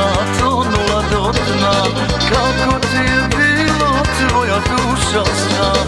dna, tonula do dna. Kako ti je bilo tvoja duša sna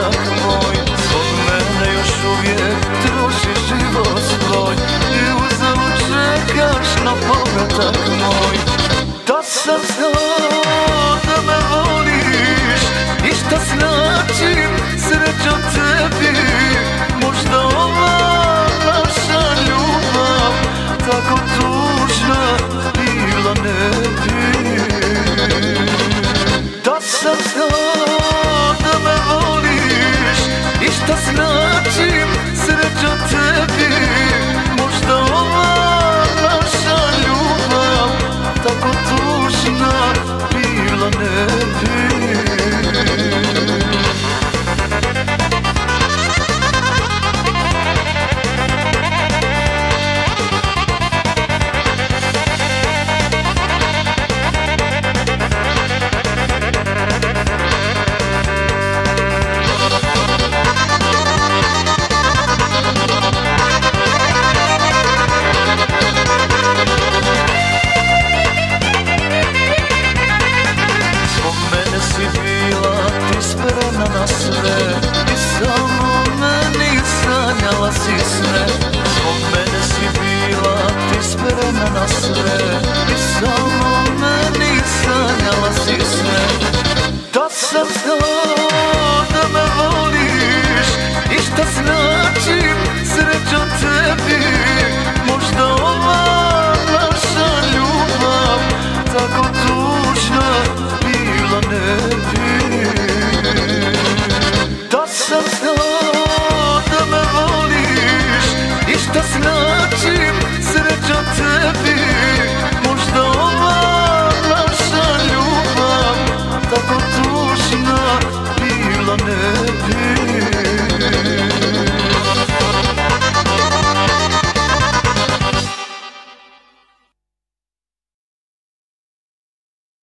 moj. Zbog mene još uvijek trošiš život svoj I uzalo čekaš na povratak moj. Da sam znao da me voliš I šta znači sreća tebi. Možda ova naša ljubav Tako tužna bila ne bi. Da sam znao I šta It's so many sun, I was used. Dots of